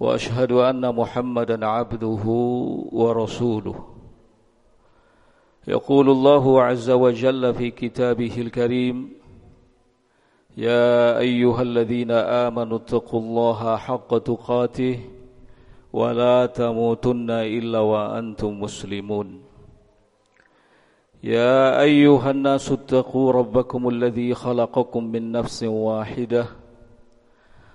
وأشهد أن محمدا عبده ورسوله. يقول الله عز وجل في كتابه الكريم يا أيها الذين آمنوا اتقوا الله حق تقاته ولا تموتن إلا وأنتم مسلمون. يا أيها الناس اتقوا ربكم الذي خلقكم من نفس واحدة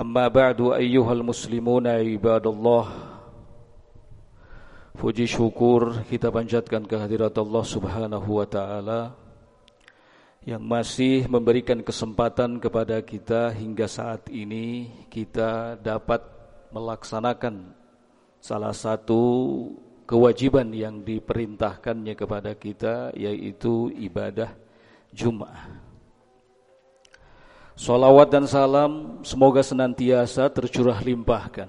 أما بعد أيها المسلمون عباد الله Puji syukur kita panjatkan kehadirat Allah Subhanahu wa taala yang masih memberikan kesempatan kepada kita hingga saat ini kita dapat melaksanakan salah satu kewajiban yang diperintahkannya kepada kita yaitu ibadah Jum'ah. Salawat dan salam semoga senantiasa tercurah limpahkan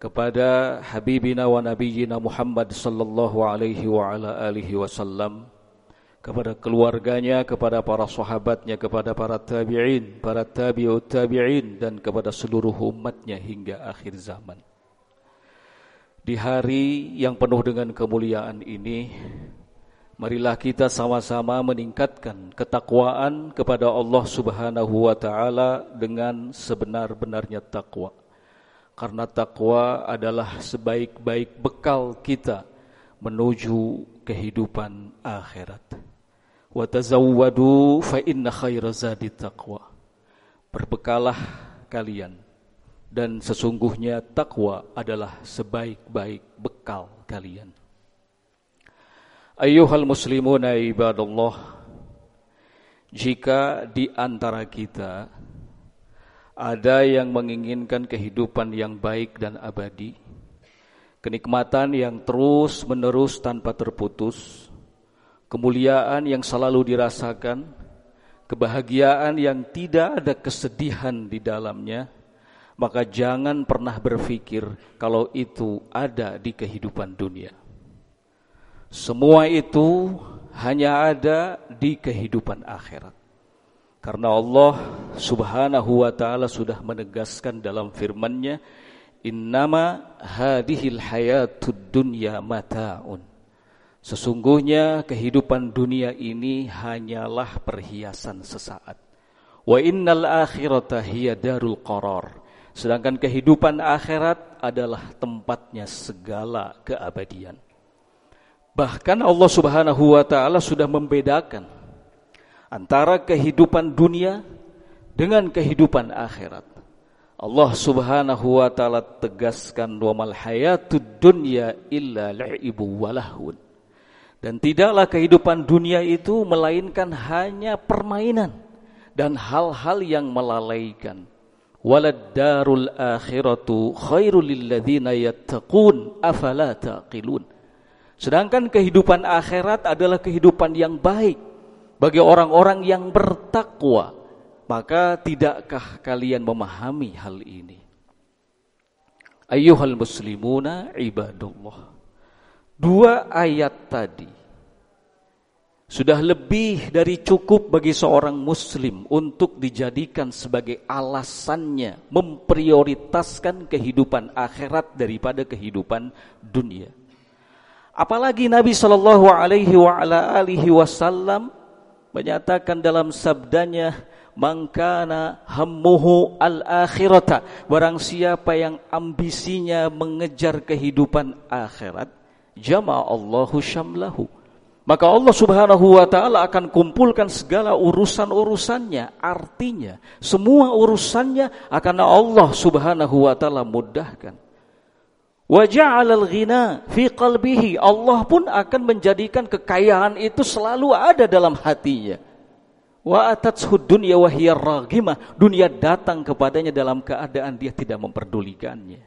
kepada habibina wa Muhammad sallallahu alaihi wa ala alihi wasallam kepada keluarganya, kepada para sahabatnya, kepada para tabi'in, para tabi'ut tabi'in dan kepada seluruh umatnya hingga akhir zaman. Di hari yang penuh dengan kemuliaan ini, marilah kita sama-sama meningkatkan ketakwaan kepada Allah Subhanahu wa taala dengan sebenar-benarnya takwa. Karena takwa adalah sebaik-baik bekal kita menuju kehidupan akhirat. Wa tazawwadu fa inna khaira zadi taqwa. Berbekalah kalian dan sesungguhnya takwa adalah sebaik-baik bekal kalian. Ayuhal muslimuna ibadallah Jika di antara kita ada yang menginginkan kehidupan yang baik dan abadi, kenikmatan yang terus menerus tanpa terputus, kemuliaan yang selalu dirasakan, kebahagiaan yang tidak ada kesedihan di dalamnya, maka jangan pernah berpikir kalau itu ada di kehidupan dunia. Semua itu hanya ada di kehidupan akhirat. Karena Allah Subhanahu wa taala sudah menegaskan dalam firman-Nya, "Innama hadhil hayatud dunya mataun." Sesungguhnya kehidupan dunia ini hanyalah perhiasan sesaat. Wa innal akhirata hiya darul qarar. Sedangkan kehidupan akhirat adalah tempatnya segala keabadian. Bahkan Allah Subhanahu wa taala sudah membedakan antara kehidupan dunia dengan kehidupan akhirat. Allah Subhanahu wa taala tegaskan wa hayatud dunya illa la'ibu walahun. Dan tidaklah kehidupan dunia itu melainkan hanya permainan dan hal-hal yang melalaikan. Walad darul akhiratu khairul lilladzina yattaqun afala taqilun. Sedangkan kehidupan akhirat adalah kehidupan yang baik bagi orang-orang yang bertakwa, maka tidakkah kalian memahami hal ini? Ayyuhal muslimuna ibadullah. Dua ayat tadi sudah lebih dari cukup bagi seorang muslim untuk dijadikan sebagai alasannya memprioritaskan kehidupan akhirat daripada kehidupan dunia. Apalagi Nabi Shallallahu alaihi wasallam menyatakan dalam sabdanya mangkana hammuhu al-akhirata. Barang siapa yang ambisinya mengejar kehidupan akhirat jama Allahu syamlahu. Maka Allah Subhanahu wa taala akan kumpulkan segala urusan-urusannya. Artinya semua urusannya akan Allah Subhanahu wa taala mudahkan Wa ja'alal ghina fi qalbihi. Allah pun akan menjadikan kekayaan itu selalu ada dalam hatinya. Wa atatshu dunya wa hiya raghimah. Dunia datang kepadanya dalam keadaan dia tidak memperdulikannya.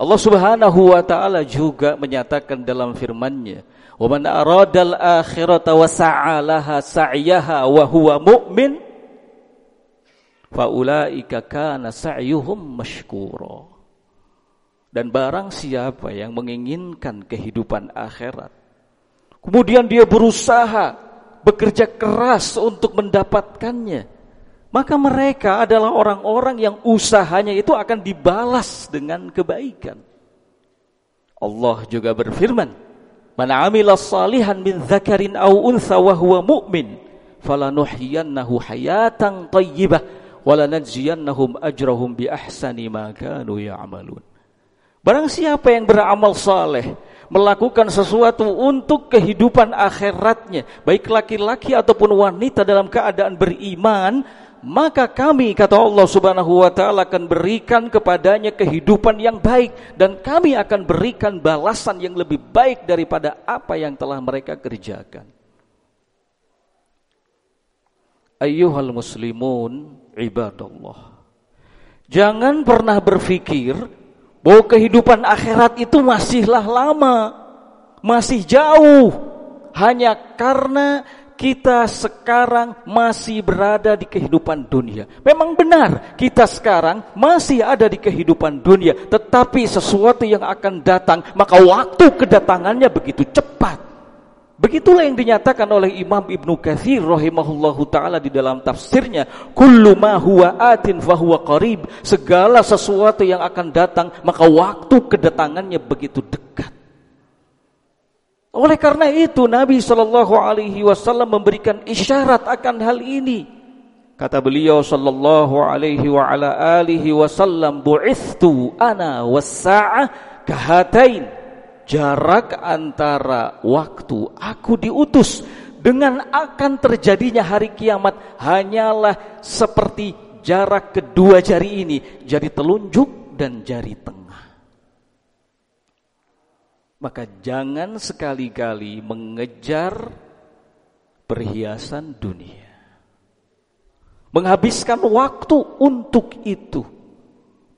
Allah Subhanahu wa taala juga menyatakan dalam firman-Nya, "Wa man aradal akhirata wa sa'alaha sa'yaha wa huwa mu'min, fa ulaika kana sa'yuhum mashkura." Dan barang siapa yang menginginkan kehidupan akhirat, kemudian dia berusaha, bekerja keras untuk mendapatkannya, maka mereka adalah orang-orang yang usahanya itu akan dibalas dengan kebaikan. Allah juga berfirman, "Man 'amila salihan min dzakarin aw untha wa huwa mu'min, falanuhyiyannahu hayatan thayyibah wa lanajziyannahum ajrahum bi ahsani ma kanu ya'malun." Barang siapa yang beramal saleh, melakukan sesuatu untuk kehidupan akhiratnya, baik laki-laki ataupun wanita dalam keadaan beriman, maka kami kata Allah Subhanahu wa taala akan berikan kepadanya kehidupan yang baik dan kami akan berikan balasan yang lebih baik daripada apa yang telah mereka kerjakan. Ayyuhal muslimun ibadallah. Jangan pernah berpikir bahwa kehidupan akhirat itu masihlah lama, masih jauh, hanya karena kita sekarang masih berada di kehidupan dunia. Memang benar, kita sekarang masih ada di kehidupan dunia, tetapi sesuatu yang akan datang, maka waktu kedatangannya begitu cepat. Begitulah yang dinyatakan oleh Imam Ibnu Katsir rahimahullahu taala di dalam tafsirnya, kullu ma huwa atin fahuwa qarib. Segala sesuatu yang akan datang, maka waktu kedatangannya begitu dekat. Oleh karena itu Nabi Shallallahu alaihi wasallam memberikan isyarat akan hal ini. Kata beliau sallallahu alaihi wa ala alihi wasallam, "Bu'ithtu ana was-sa'ah kahatain." Jarak antara waktu aku diutus dengan akan terjadinya hari kiamat hanyalah seperti jarak kedua jari ini, jari telunjuk dan jari tengah. Maka jangan sekali-kali mengejar perhiasan dunia. Menghabiskan waktu untuk itu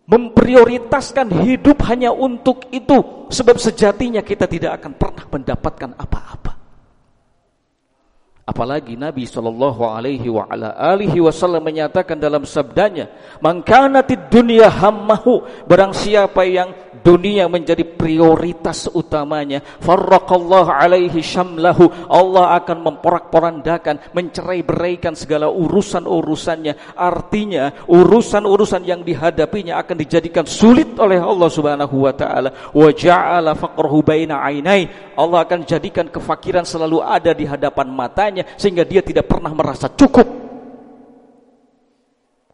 memprioritaskan hidup hanya untuk itu sebab sejatinya kita tidak akan pernah mendapatkan apa-apa. Apalagi Nabi sallallahu alaihi wa ala alihi wasallam menyatakan dalam sabdanya man kanatid dunya hammahu barang siapa yang dunia menjadi prioritas utamanya. Farraqallahu alaihi syamlahu. Allah akan memporak-porandakan mencerai-beraikan segala urusan-urusannya. Artinya urusan-urusan yang dihadapinya akan dijadikan sulit oleh Allah Subhanahu wa taala. Wa ja'ala faqrahu baina ainai Allah akan jadikan kefakiran selalu ada di hadapan matanya sehingga dia tidak pernah merasa cukup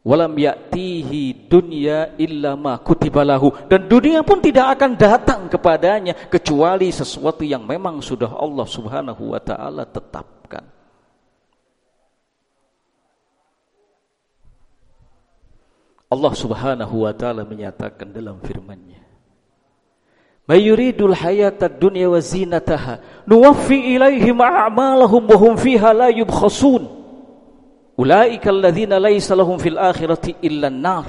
Walam ya'tihi dunya illa ma kutibalahu dan dunia pun tidak akan datang kepadanya kecuali sesuatu yang memang sudah Allah Subhanahu wa taala tetapkan. Allah Subhanahu wa taala menyatakan dalam firman-Nya May yuridul hayata dunya wa zinataha nuwaffi ilaihim a'malahum wa hum fiha la yubkhasun Ulaika alladzina laisa lahum fil akhirati illa nar.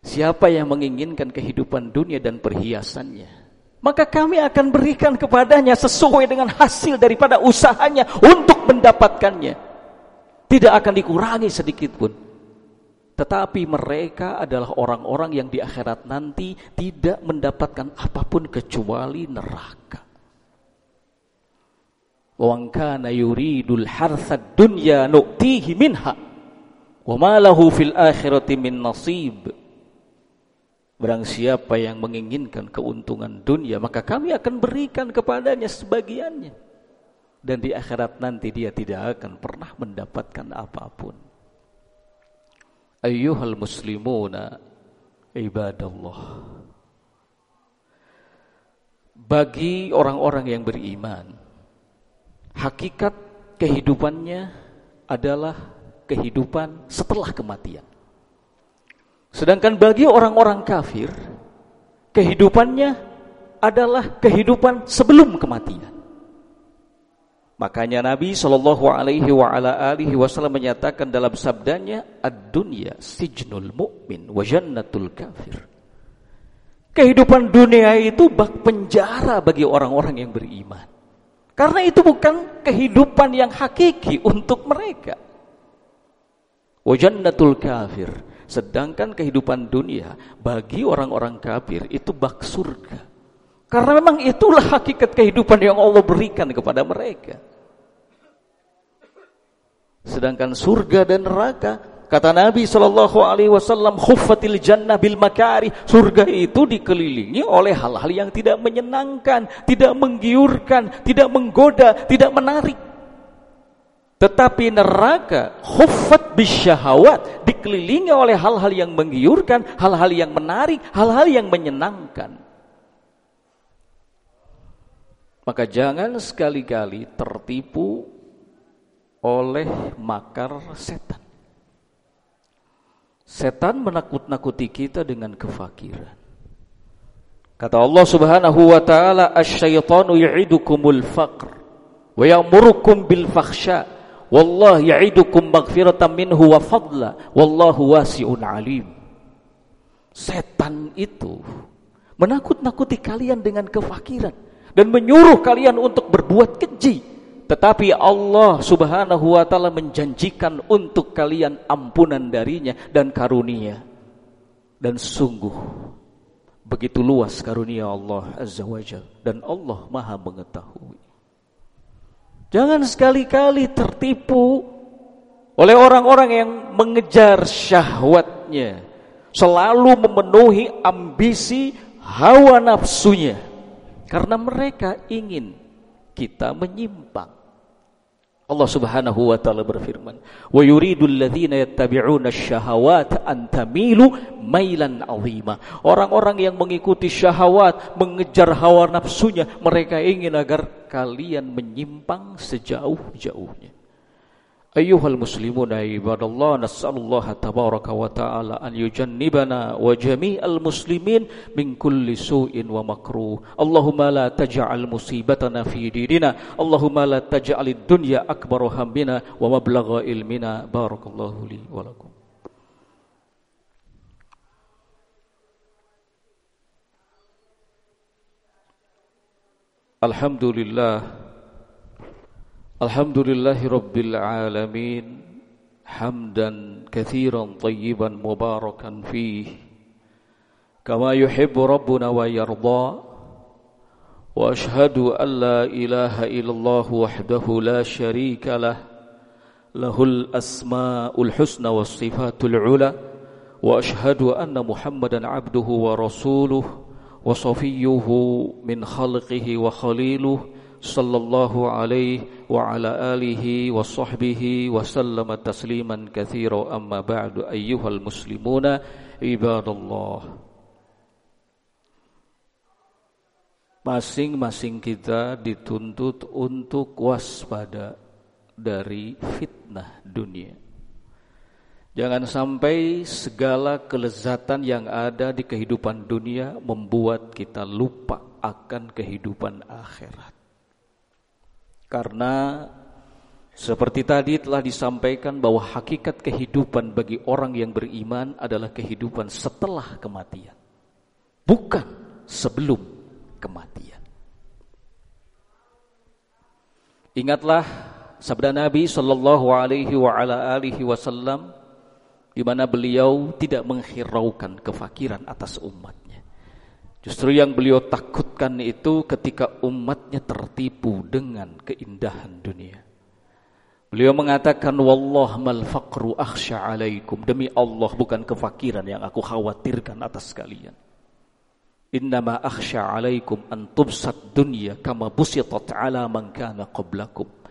Siapa yang menginginkan kehidupan dunia dan perhiasannya, maka kami akan berikan kepadanya sesuai dengan hasil daripada usahanya untuk mendapatkannya. Tidak akan dikurangi sedikit pun. Tetapi mereka adalah orang-orang yang di akhirat nanti tidak mendapatkan apa pun kecuali neraka. Wa kana yuridul harsad dunya nu'tihi minha wa ma lahu fil akhirati min nasib. Barang siapa yang menginginkan keuntungan dunia, maka kami akan berikan kepadanya sebagiannya. dan di akhirat nanti dia tidak akan pernah mendapatkan apa pun. Ayyuhal muslimuna ibadallah. Bagi orang-orang yang beriman, hakikat kehidupannya adalah kehidupan setelah kematian. Sedangkan bagi orang-orang kafir, kehidupannya adalah kehidupan sebelum kematian. Makanya Nabi Wasallam menyatakan dalam sabdanya, ad-dunya sijnul mu'min wa jannatul kafir. Kehidupan dunia itu bak penjara bagi orang-orang yang beriman. Karena itu bukan kehidupan yang hakiki untuk mereka. Wa jannatul kafir. Sedangkan kehidupan dunia bagi orang-orang kafir itu bak surga. Karena memang itulah hakikat kehidupan yang Allah berikan kepada mereka. Sedangkan surga dan neraka, kata Nabi Shallallahu Alaihi Wasallam, khuffatil jannah bil makari. Surga itu dikelilingi oleh hal-hal yang tidak menyenangkan, tidak menggiurkan, tidak menggoda, tidak menarik. Tetapi neraka khuffat bisyahawat dikelilingi oleh hal-hal yang menggiurkan, hal-hal yang menarik, hal-hal yang menyenangkan. Maka jangan sekali-kali tertipu oleh makar setan. Setan menakut-nakuti kita dengan kefakiran. Kata Allah Subhanahu wa taala, "Asy-syaitanu ya'idukumul faqr wa ya'murukum bil fakhsya, wallahu ya'idukum maghfiratan minhu wa fadla, wallahu wasi'un alim." Setan itu menakut-nakuti kalian dengan kefakiran dan menyuruh kalian untuk berbuat keji. Tetapi Allah Subhanahu wa taala menjanjikan untuk kalian ampunan darinya dan karunia. Dan sungguh begitu luas karunia Allah Azza wa Jal dan Allah Maha mengetahui. Jangan sekali-kali tertipu oleh orang-orang yang mengejar syahwatnya, selalu memenuhi ambisi hawa nafsunya karena mereka ingin kita menyimpang. Allah Subhanahu wa taala berfirman, "Wa yuridul ladzina yattabi'una asy-syahawat an tamilu mailan 'azima." Orang-orang yang mengikuti syahwat, mengejar hawa nafsunya, mereka ingin agar kalian menyimpang sejauh-jauhnya. Ayuhal muslimuna ibadallah nas'alullah tabaraka wa ta'ala an yujannibana wa jami'al muslimin min kulli su'in wa makruh. Allahumma la taj'al musibatana fi dinina. Allahumma la ta'jal dunya akbaru hammina wa mablagha ilmina. Barakallahu li wa lakum. Alhamdulillah الحمد لله رب العالمين حمدا كثيرا طيبا مباركا فيه كما يحب ربنا ويرضى وأشهد أن لا إله إلا الله وحده لا شريك له له الأسماء الحسنى والصفات العلى وأشهد أن محمدا عبده ورسوله وصفيه من خلقه وخليله sallallahu alaihi wa ala alihi wa sahbihi wa sallama tasliman katsira amma ba'du ayyuhal muslimuna ibadallah masing-masing kita dituntut untuk waspada dari fitnah dunia Jangan sampai segala kelezatan yang ada di kehidupan dunia membuat kita lupa akan kehidupan akhirat. Karena seperti tadi telah disampaikan bahwa hakikat kehidupan bagi orang yang beriman adalah kehidupan setelah kematian. Bukan sebelum kematian. Ingatlah sabda Nabi sallallahu alaihi wa ala alihi wasallam di mana beliau tidak menghiraukan kefakiran atas umat. Justru yang beliau takutkan itu ketika umatnya tertipu dengan keindahan dunia. Beliau mengatakan wallah mal faqru akhsha alaikum demi Allah bukan kefakiran yang aku khawatirkan atas kalian. Innama akhsha alaikum an tubsat dunya kama busitat ala man kana qablakum.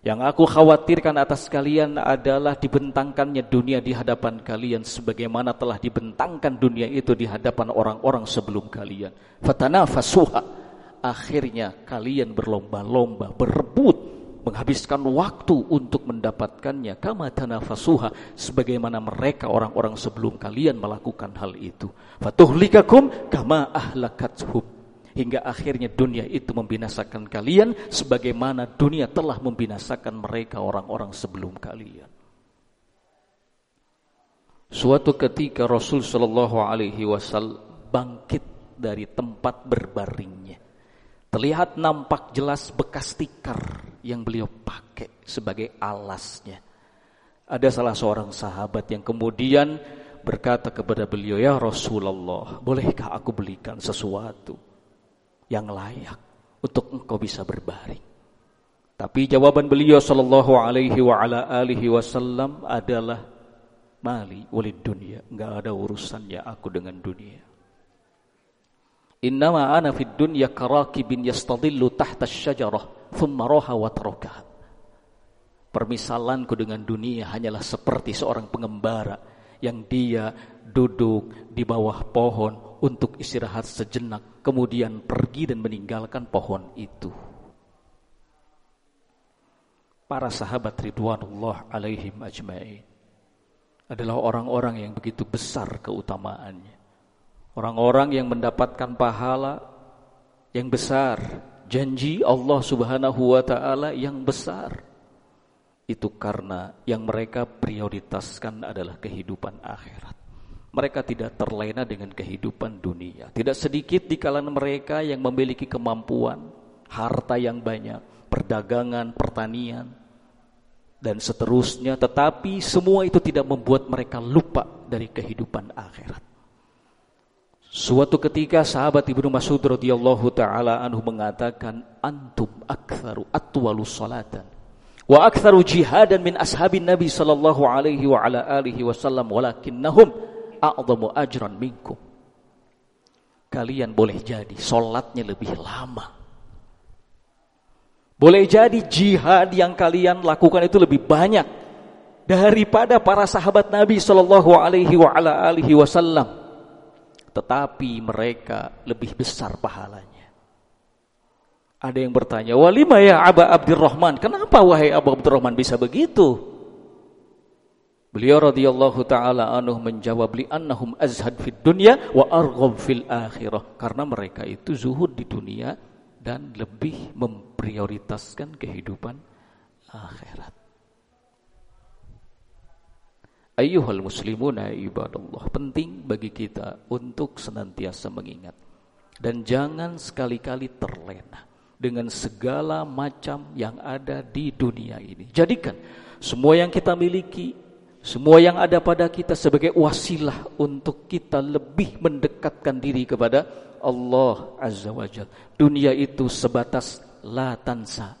Yang aku khawatirkan atas kalian adalah dibentangkannya dunia di hadapan kalian sebagaimana telah dibentangkan dunia itu di hadapan orang-orang sebelum kalian. Fatanafasuha. Akhirnya kalian berlomba-lomba, berebut menghabiskan waktu untuk mendapatkannya kama tanafasuha sebagaimana mereka orang-orang sebelum kalian melakukan hal itu fatuhlikakum kama ahlakathum hingga akhirnya dunia itu membinasakan kalian sebagaimana dunia telah membinasakan mereka orang-orang sebelum kalian. Suatu ketika Rasul sallallahu alaihi wasallam bangkit dari tempat berbaringnya. Terlihat nampak jelas bekas tikar yang beliau pakai sebagai alasnya. Ada salah seorang sahabat yang kemudian berkata kepada beliau, "Ya Rasulullah, bolehkah aku belikan sesuatu yang layak untuk engkau bisa berbaring?" Tapi jawaban beliau sallallahu alaihi wa ala alihi wasallam adalah mali walid dunia, enggak ada urusannya aku dengan dunia. Innama ana fid dunya karakibin yastadillu tahta syajarah thumma roha wa. Permisalanku dengan dunia hanyalah seperti seorang pengembara yang dia duduk di bawah pohon untuk istirahat sejenak, kemudian pergi dan meninggalkan pohon itu. Para sahabat Ridwanullah alaihim ajma'in adalah orang-orang yang begitu besar keutamaannya. Orang-orang yang mendapatkan pahala yang besar, janji Allah Subhanahu wa taala yang besar. Itu karena yang mereka prioritaskan adalah kehidupan akhirat. Mereka tidak terlena dengan kehidupan dunia. Tidak sedikit di kalangan mereka yang memiliki kemampuan, harta yang banyak, perdagangan, pertanian, dan seterusnya. Tetapi semua itu tidak membuat mereka lupa dari kehidupan akhirat. Suatu ketika sahabat Ibnu Mas'ud radhiyallahu taala anhu mengatakan antum aktsaru atwalu salatan wa aktsaru jihadan min ashabin Nabi sallallahu alaihi wa ala alihi wasallam walakinnahum a'dhamu ajran minkum. Kalian boleh jadi salatnya lebih lama. Boleh jadi jihad yang kalian lakukan itu lebih banyak daripada para sahabat Nabi sallallahu alaihi wasallam tetapi mereka lebih besar pahalanya. Ada yang bertanya, "Walima ya Aba Abdurrahman? Kenapa wahai Abu Abdurrahman bisa begitu?" Beliau radhiyallahu taala anhu menjawab li annahum azhad fid dunya wa arghab fil akhirah karena mereka itu zuhud di dunia dan lebih memprioritaskan kehidupan akhirat. Ayyuhal muslimuna ibadallah Penting bagi kita untuk senantiasa mengingat Dan jangan sekali-kali terlena Dengan segala macam yang ada di dunia ini Jadikan semua yang kita miliki Semua yang ada pada kita sebagai wasilah Untuk kita lebih mendekatkan diri kepada Allah Azza wa Jal Dunia itu sebatas la tansa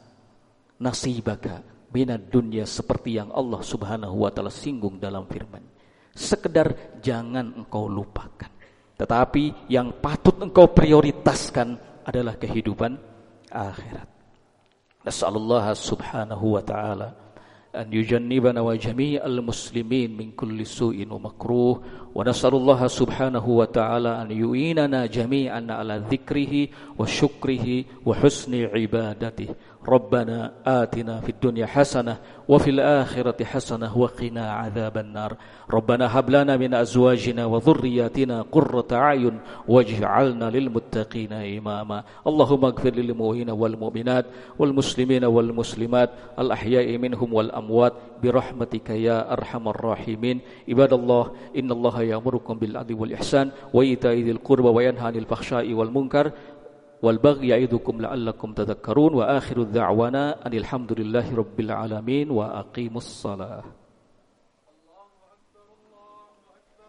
Nasibaka minad dunia seperti yang Allah Subhanahu wa taala singgung dalam firman. Sekedar jangan engkau lupakan. Tetapi yang patut engkau prioritaskan adalah kehidupan akhirat. Nasallallahu subhanahu wa ta'ala an yujannibana wa jami'al muslimin min kulli su'in wa ta'ala an yu'inana jami'an ala dhikrihi wa syukrihi wa husni ibadatihi ربنا آتنا في الدنيا حسنة وفي الآخرة حسنة وقنا عذاب النار. ربنا هب لنا من أزواجنا وذرياتنا قرة أعين واجعلنا للمتقين إماما. اللهم اغفر للمؤمنين والمؤمنات والمسلمين والمسلمات الأحياء منهم والأموات برحمتك يا أرحم الراحمين. عباد الله إن الله يأمركم بالعدل والإحسان وإيتاء ذي القربى وينهى عن الفحشاء والمنكر والبغي يعظكم لعلكم تذكرون وآخر الدعوانا أن الحمد لله رب العالمين وأقيموا الصلاة